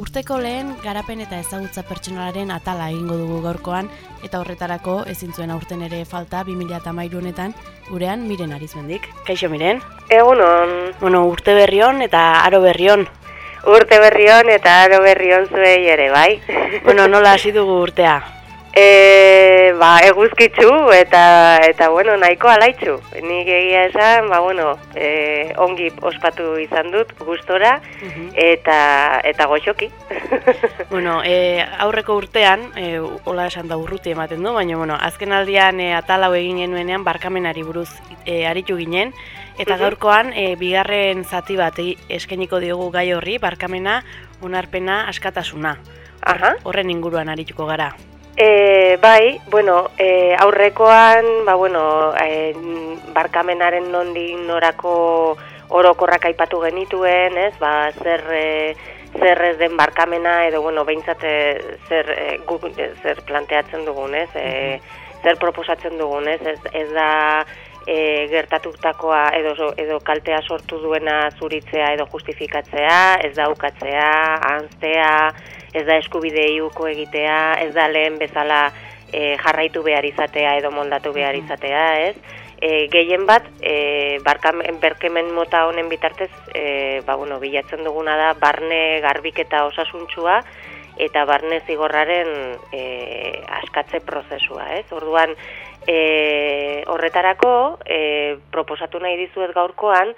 urteko lehen garapen eta ezagutza pertsonalaren atala egingo dugu gaurkoan eta horretarako ezin zuen aurten ere falta 2013 honetan gurean Miren Arizmendik. Kaixo Miren? Egunon. Bueno, urte berrion eta aro berrion. Urte berrion eta aro berrion zuei ere, bai? bueno, nola hasi dugu urtea? E, ba, eguzkitzu eta eta bueno, nahiko alaitzu. Nik egia esan, ba, bueno, e, ongi ospatu izan dut gustora eta eta goxoki. bueno, e, aurreko urtean, e, hola esan da urruti ematen du, baina bueno, azken aldian e, atalau egin genuenean barkamenari buruz e, aritu ginen eta gaurkoan e, bigarren zati bat e, eskeniko diogu gai horri barkamena, onarpena, askatasuna. Aha. Horren inguruan arituko gara. E, bai, bueno, e, aurrekoan, ba, bueno, e, barkamenaren nondik norako orokorrak aipatu genituen, ez, ba, zer, e, zer ez den barkamena, edo, bueno, behintzat zer, e, gu, zer planteatzen dugun, ez, e, zer proposatzen dugun, ez, ez, ez da e, gertatutakoa edo, edo kaltea sortu duena zuritzea edo justifikatzea, ez da ukatzea, anztea, ez da eskubide iuko egitea, ez da lehen bezala e, jarraitu behar izatea edo moldatu behar izatea, ez? E, gehien bat, e, barkamen, berkemen mota honen bitartez, e, ba, bueno, bilatzen duguna da, barne garbik eta osasuntsua, eta barne zigorraren e, askatze prozesua, ez? Orduan, e, horretarako, e, proposatu nahi dizuet gaurkoan,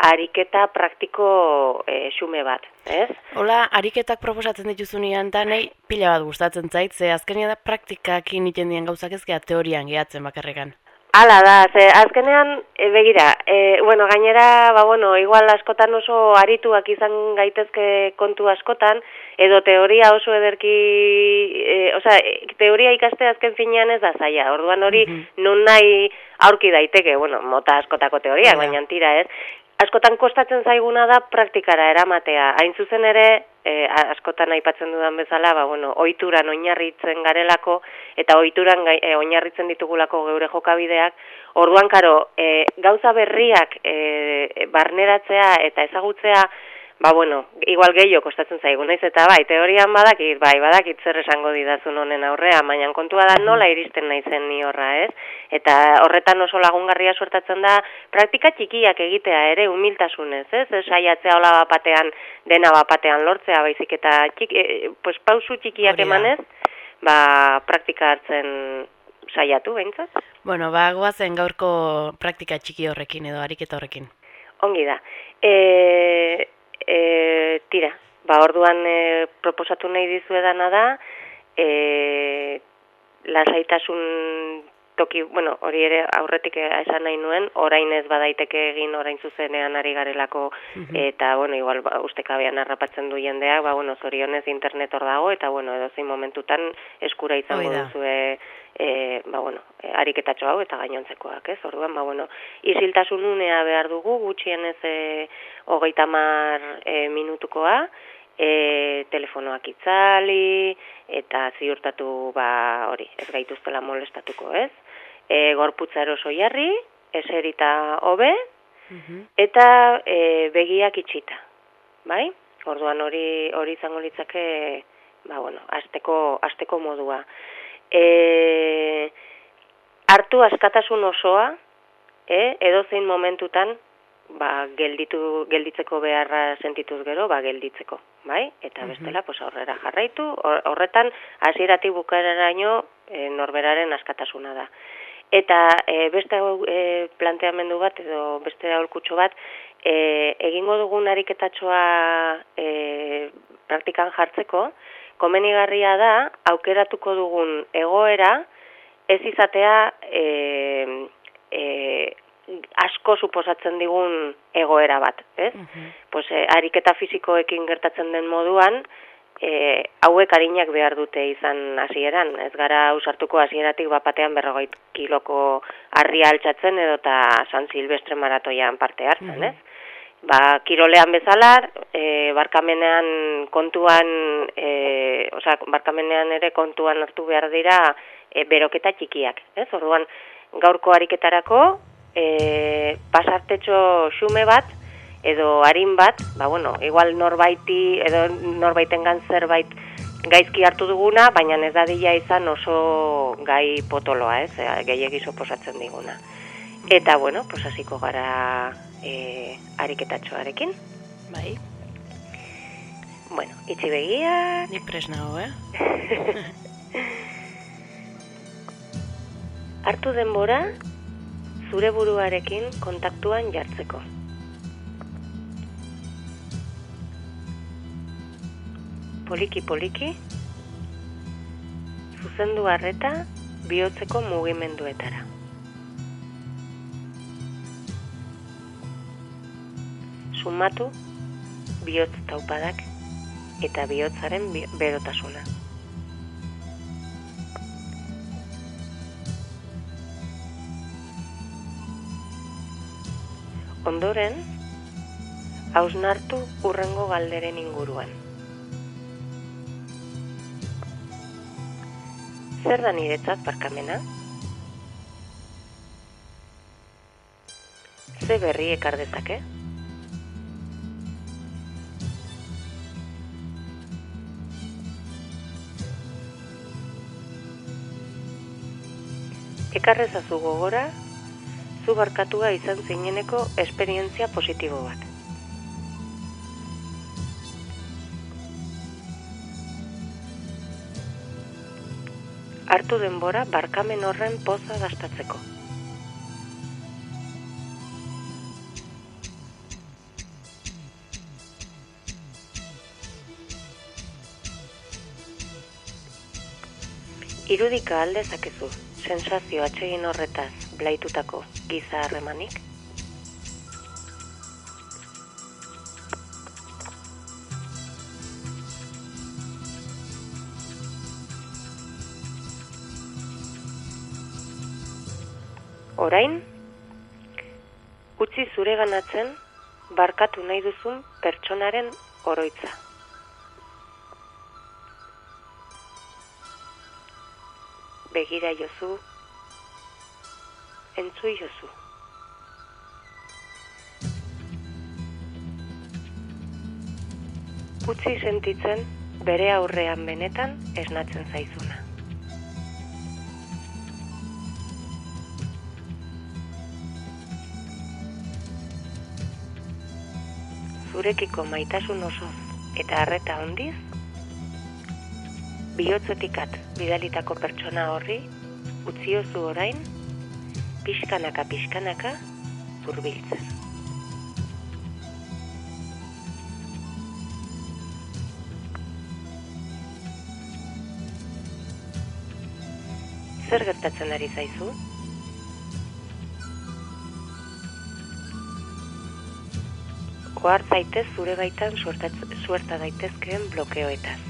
ariketa praktiko e, xume bat, ez? Hola, ariketak proposatzen dituzunean da nahi pila bat gustatzen zait, ze azkenean da praktikakin iten dien gauzak ez teorian gehatzen bakarrekan. Hala da, ze azkenean, e, begira, e, bueno, gainera, ba, bueno, igual askotan oso arituak izan gaitezke kontu askotan, edo teoria oso ederki, e, oza, teoria ikaste azken finean ez da zaila, orduan hori mm non nahi aurki daiteke, bueno, mota askotako teoria, baina. tira ez, askotan kostatzen zaiguna da praktikara eramatea. Hain zuzen ere, e, askotan aipatzen dudan bezala, ba, bueno, oituran oinarritzen garelako, eta oituran e, oinarritzen ditugulako geure jokabideak, orduan karo, e, gauza berriak e, barneratzea eta ezagutzea, Ba, bueno, igual gehiago kostatzen zaigu, naiz eta bai, teorian badakit, bai, badakit zer esango didazun honen aurrea, baina kontua da nola iristen naizen ni horra, ez? Eta horretan oso lagungarria suertatzen da, praktika txikiak egitea ere, humiltasunez, ez? Ez saiatzea hola bapatean, dena bapatean lortzea, baizik eta txik, e, pues, pausu txikiak emanez, ba, praktika hartzen saiatu, behintzat? Bueno, ba, guazen gaurko praktika txiki horrekin edo ariketa horrekin. Ongi da. E, e, tira, ba orduan e, proposatu nahi dizu edana da, e, lasaitasun toki, bueno, hori ere aurretik esan nahi nuen, orain ez badaiteke egin orain zuzenean ari garelako, eta, bueno, igual, ba, uste kabean harrapatzen du jendeak, ba, bueno, zorionez internet hor dago, eta, bueno, edo zein momentutan eskura izango duzue, e, ba, bueno, e, ariketatxo hau eta gainontzekoak, ez? Orduan, ba, bueno, isiltasun unea behar dugu, gutxienez e, hogeita mar e, minutukoa, e, telefonoak itzali, eta ziurtatu, ba, hori, ez gaituztela molestatuko, ez? e, gorputza eroso jarri, eserita hobe, eta e, begiak itxita, bai? Orduan hori hori izango litzake, ba bueno, asteko asteko modua. E, hartu askatasun osoa, e, edozein momentutan ba, gelditu, gelditzeko beharra sentituz gero, ba, gelditzeko, bai? Eta bestela, pues, aurrera jarraitu, horretan, hasieratik bukareraino e, norberaren askatasuna da. Eta e, beste e, planteamendu bat edo beste aholkutxo bat e, egingo dugun ariketatxoa e, praktikan jartzeko, komenigarria da aukeratuko dugun egoera ez izatea e, e, asko suposatzen digun egoera bat, ez? pues, e, ariketa fisikoekin gertatzen den moduan, e, hauek harinak behar dute izan hasieran. Ez gara usartuko hasieratik bapatean berrogoit kiloko harria altxatzen edo eta San Silvestre maratoian parte hartzen, mm ez? Ba, kirolean bezala, e, barkamenean kontuan, e, oza, barkamenean ere kontuan hartu behar dira e, beroketa txikiak, ez? Orduan, gaurko ariketarako, e, pasartetxo xume bat, edo harin bat, ba bueno, igual norbaiti edo norbaitengan zerbait gaizki hartu duguna, baina ez dadila izan oso gai potoloa, ez, gehiagiz oposatzen diguna. Eta, bueno, pues hasiko gara e, ariketatxoarekin. Bai. Bueno, itxi begiak. Ni pres nago, eh? Hartu denbora, zure buruarekin kontaktuan jartzeko. Poliki poliki, zuzendu harreta bihotzeko mugimenduetara. Sumatu bihotz taupadak eta bihotzaren berotasuna. Ondoren, hausnartu urrengo galderen inguruan. Zer da niretzat barkamena? Ze berri ekar dezake? Ekarrezazu gogora, zu barkatua izan zineneko esperientzia positibo bat. hartu denbora barkamen horren poza dastatzeko. Irudika alde zakezu, sensazio atsegin horretaz blaitutako giza harremanik? Orain, utzi zure ganatzen, barkatu nahi duzun pertsonaren oroitza. Begira jozu, entzui jozu. Utzi sentitzen bere aurrean benetan esnatzen zaizuna. zurekiko maitasun osoz eta harreta hondiz, bihotzetikat bidalitako pertsona horri, utziozu orain, pixkanaka pixkanaka, burbiltzen. Zer gertatzen ari zaizu? Oar zaitez zure baitan suerta daitezkeen blokeoetaz.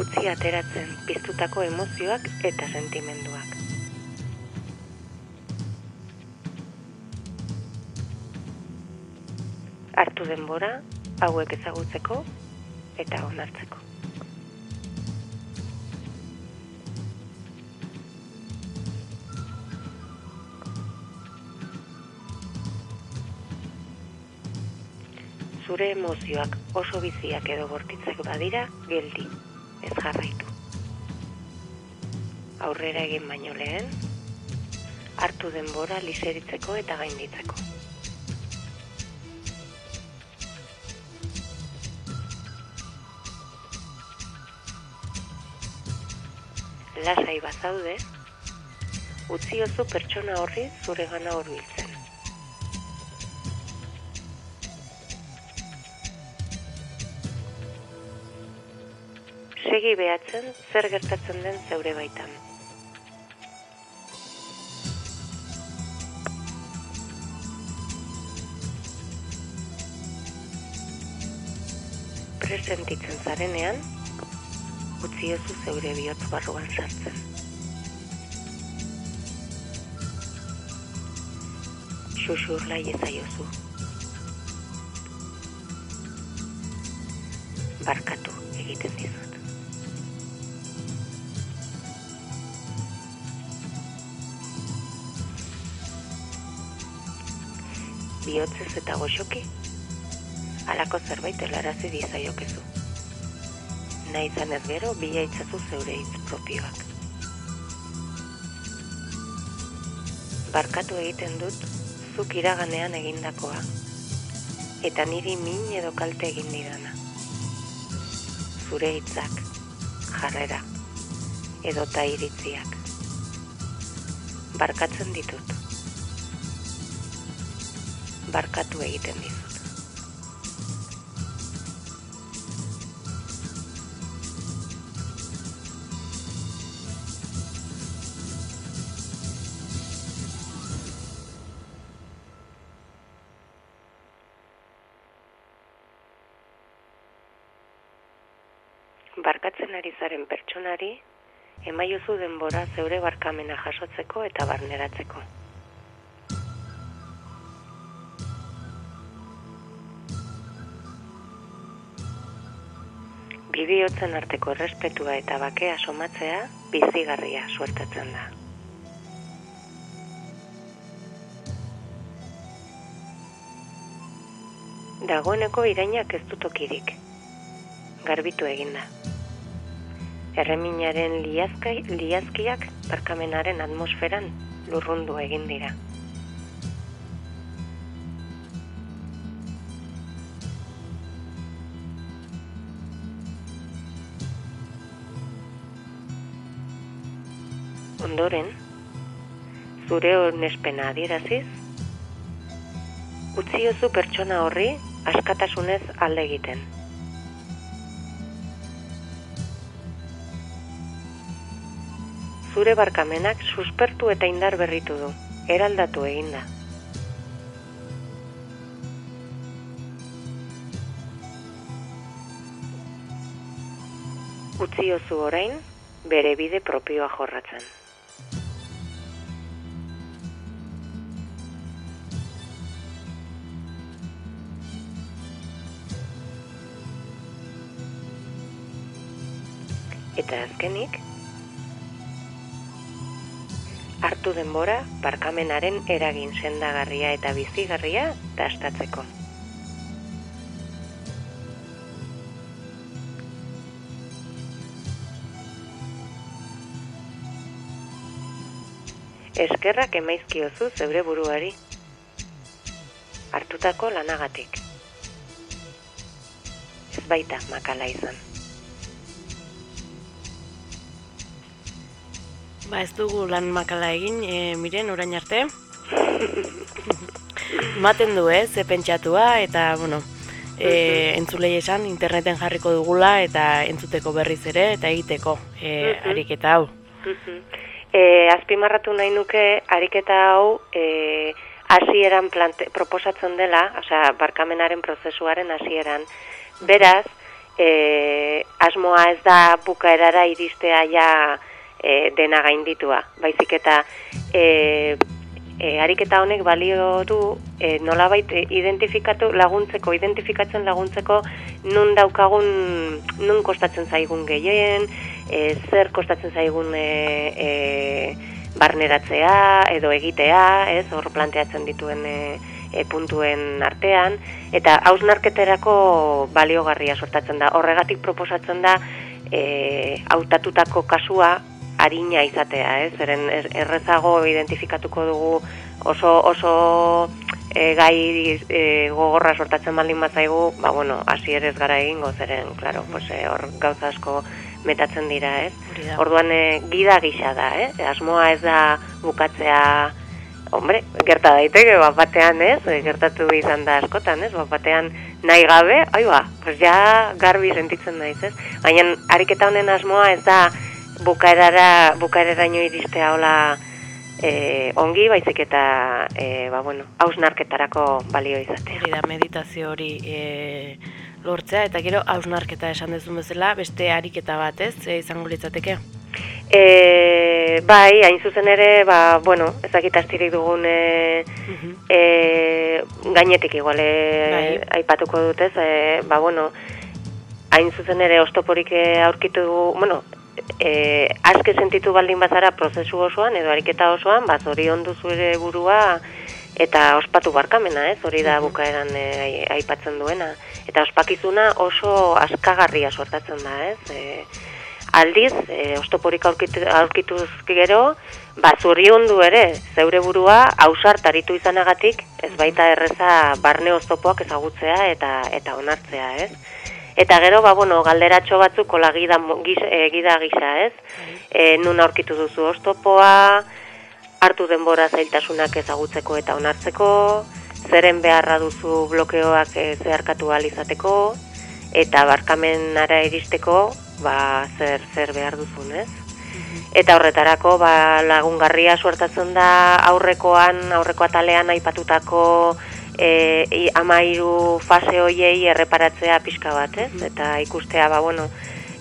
Utzi ateratzen piztutako emozioak eta sentimenduak. Artu denbora, hauek ezagutzeko eta onartzeko. zure emozioak oso biziak edo bortitzak badira, geldi, ez jarraitu. Aurrera egin baino lehen, hartu denbora liseritzeko eta gainditzeko. Lasai bazaude, utzi oso pertsona horri zure gana horbiltzen. Segi behatzen zer gertatzen den zeure baitan. Presentitzen zarenean, utziozu zeure bihotz barruan sartzen. Xuxur lai ezaiozu. Barkatu egiten dizut. Bihotzez eta goxoki, alako zerbait elarazi dizaiokezu. Nahi izan ez gero, bila itzazu zeure hitz propioak. Barkatu egiten dut, zuk iraganean egindakoa, eta niri min edo kalte egin didana. Zure hitzak, jarrera, edo ta iritziak. Barkatzen ditut. Barkatu egiten dizut. barkatzen ari zaren pertsonari, emaiozu denbora zeure barkamena jasotzeko eta barneratzeko. Bidiotzen arteko errespetua eta bakea somatzea bizigarria suertatzen da. Dagoeneko irainak ez dutokirik. Garbitu eginda erreminaren liazkai, liazkiak barkamenaren atmosferan lurrundu egin dira. Ondoren, zure honespena adieraziz, utziozu pertsona horri askatasunez alde egiten. zure barkamenak suspertu eta indar berritu du, eraldatu eginda. Utziozu orain, bere bide propioa jorratzen. Eta azkenik, hartu denbora barkamenaren eragin sendagarria eta bizigarria dastatzeko. Eskerrak emaizkiozu zeure buruari. Hartutako lanagatik. Ez baita makala izan. Ba ez dugu lan makala egin, e, miren, orain arte. Maten du, eh, ze pentsatua, eta, bueno, e, entzulei esan, interneten jarriko dugula, eta entzuteko berriz ere, eta egiteko, e, ariketa hau. E, azpimarratu nahi nuke, ariketa hau, e, hasieran plante, proposatzen dela, osea, barkamenaren prozesuaren hasieran. Beraz, e, asmoa ez da bukaerara iristea ja, e, dena gainditua. Baizik eta e, e, ariketa honek balio du e, nolabait identifikatu laguntzeko, identifikatzen laguntzeko nun daukagun, nun kostatzen zaigun gehien, e, zer kostatzen zaigun e, e, barneratzea edo egitea, ez, hor planteatzen dituen e, e, puntuen artean, eta hausnarketerako baliogarria sortatzen da. Horregatik proposatzen da, e, hautatutako kasua arina izatea, ez? Zeren errezago identifikatuko dugu oso oso e, gai e, gogorra sortatzen baldin bazaigu, ba bueno, hasi ere ez gara egingo zeren, claro, pues e, hor gauza asko metatzen dira, ez? Orduan e, gida gisa da, eh? Asmoa ez da bukatzea Hombre, gerta daiteke, bat batean, ez? Gertatu izan da askotan, ez? Bat batean nahi gabe, ai ba, pues ja garbi sentitzen naiz, ez? Baina ariketa honen asmoa ez da bukaerara bukaeraraino iristea hola e, ongi baizik eta e, ba bueno, hausnarketarako balio izatea. Hori da meditazio hori e, lortzea eta gero hausnarketa esan dezun bezala beste ariketa bat, ez? E, izango litzateke. E, bai, hain zuzen ere, ba, bueno, ezakit astirik dugun e, e, gainetik igual e, bai. aipatuko dutez, e, ba, bueno, hain zuzen ere ostoporik aurkitu, bueno, e, aske sentitu baldin bazara prozesu osoan edo ariketa osoan, ba zori ondu zure burua eta ospatu barkamena, ez? Hori da bukaeran e, aipatzen duena. Eta ospakizuna oso askagarria sortatzen da, ez? E, aldiz, e, ostoporik aurkitu, aurkituz gero, ba, zurri hundu ere, zeure burua, hausart aritu izanagatik, ez baita erreza barne oztopoak ezagutzea eta eta onartzea, ez? Eta gero, ba, bueno, galderatxo batzuk kola gida, e, gida gisa, ez? E, nun aurkitu duzu oztopoa, hartu denbora zailtasunak ezagutzeko eta onartzeko, zeren beharra duzu blokeoak e, zeharkatu izateko, eta barkamenara iristeko, ba, zer, zer behar duzun, ez? Eta horretarako ba, lagungarria suertatzen da aurrekoan, aurreko atalean aipatutako e, amairu fase hoiei erreparatzea pixka bat, ez? Eta ikustea, ba, bueno,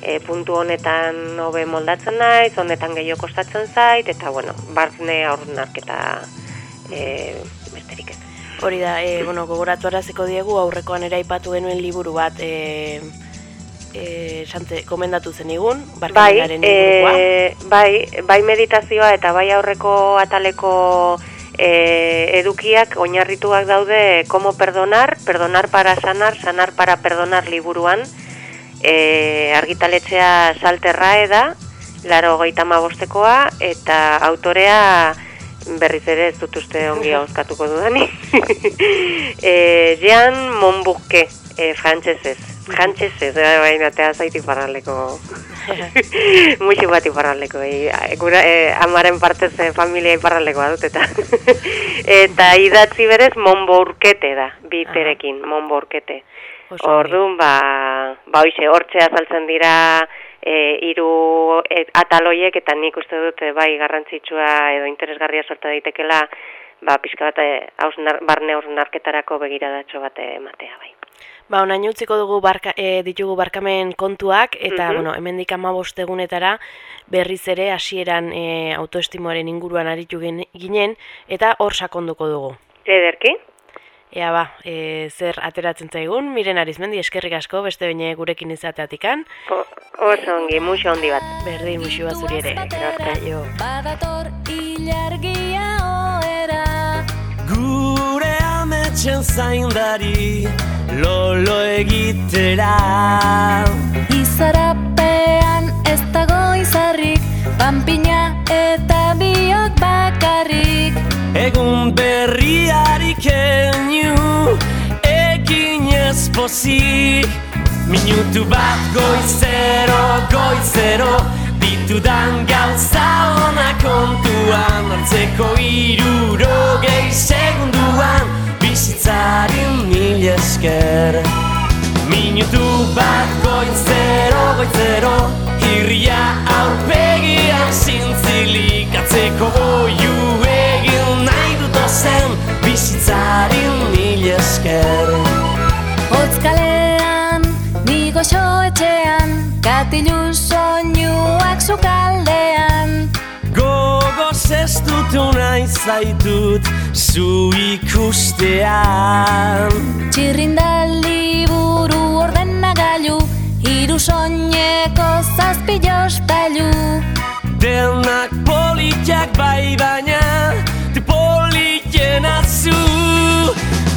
e, puntu honetan hobe moldatzen naiz, honetan gehiago kostatzen zait, eta, bueno, barne aurrenarketa e, besterik ez. Hori da, e, bueno, gogoratu araziko diegu, aurrekoan ere aipatu genuen liburu bat, e, e, sante, komendatu zen igun, bai, e, bai, bai meditazioa eta bai aurreko ataleko e, edukiak oinarrituak daude como perdonar, perdonar para sanar, sanar para perdonar liburuan, e, argitaletxea salterra eda, laro gaita bostekoa, eta autorea berriz ere ez dut uste ongi hauzkatuko dudani. e, Jean Monbuke, e, frantzesez. Jantxez ez, eh, baina atea zaiti parraleko. Muxi bat iparraleko. E, gura, e, amaren partez e, familia iparralekoa dut eta. eta idatzi berez monbo da, biterekin, monbo urkete. Orduan, ba, ba hoxe, hortxe azaltzen dira e, iru e, ataloiek eta nik uste dut bai garrantzitsua edo interesgarria sorta daitekela ba, pixka bat barne hausnarketarako begiradatxo bat ematea bai. Ba, onain utziko dugu barka, e, ditugu barkamen kontuak, eta, mm -hmm. bueno, hemen dikama bostegunetara berriz ere hasieran e, autoestimoaren inguruan aritu ginen, eta hor sakonduko dugu. Ederki? Ea ba, e, zer ateratzen zaigun, miren arizmendi eskerrik asko, beste baina gurekin izateatikan. Oso ongi, muxo ondi bat. Berdi, muxo bat zuri ere. Badator ilargia oera Gure ametxen zaindari lolo egitera. Izarapean ez dago izarrik Pampina eta biok bakarrik. Egun berriari kenyu Ekin ez pozik Minutu bat goizero, goizero Ditudan gauza ona kontuan Artzeko iruro gehi segunduan bizitzari mil esker Minutu bat goitzero, goitzero Irria aurpegian zintzilik atzeko oiu egin. Nahi dut ozen bizitzari mil esker Otzkalean, nigo etxean, katilu soinuak zukaldean ez dut unai zaitut zu ikustean. Txirrindali buru ordena gailu Iru soñeko zazpi jospailu Denak politiak bai baina Te politien azu.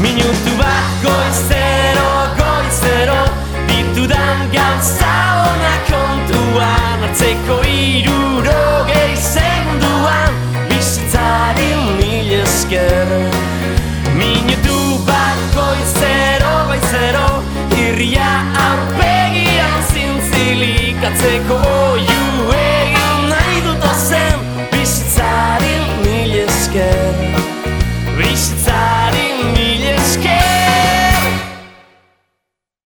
Minutu bat goizero, goizero Ditudan gauza ona kontuan. Artzeko iruro gehi mil esker. Minutu bat goizero, goizero Irria aurpegian zintzilikatzeko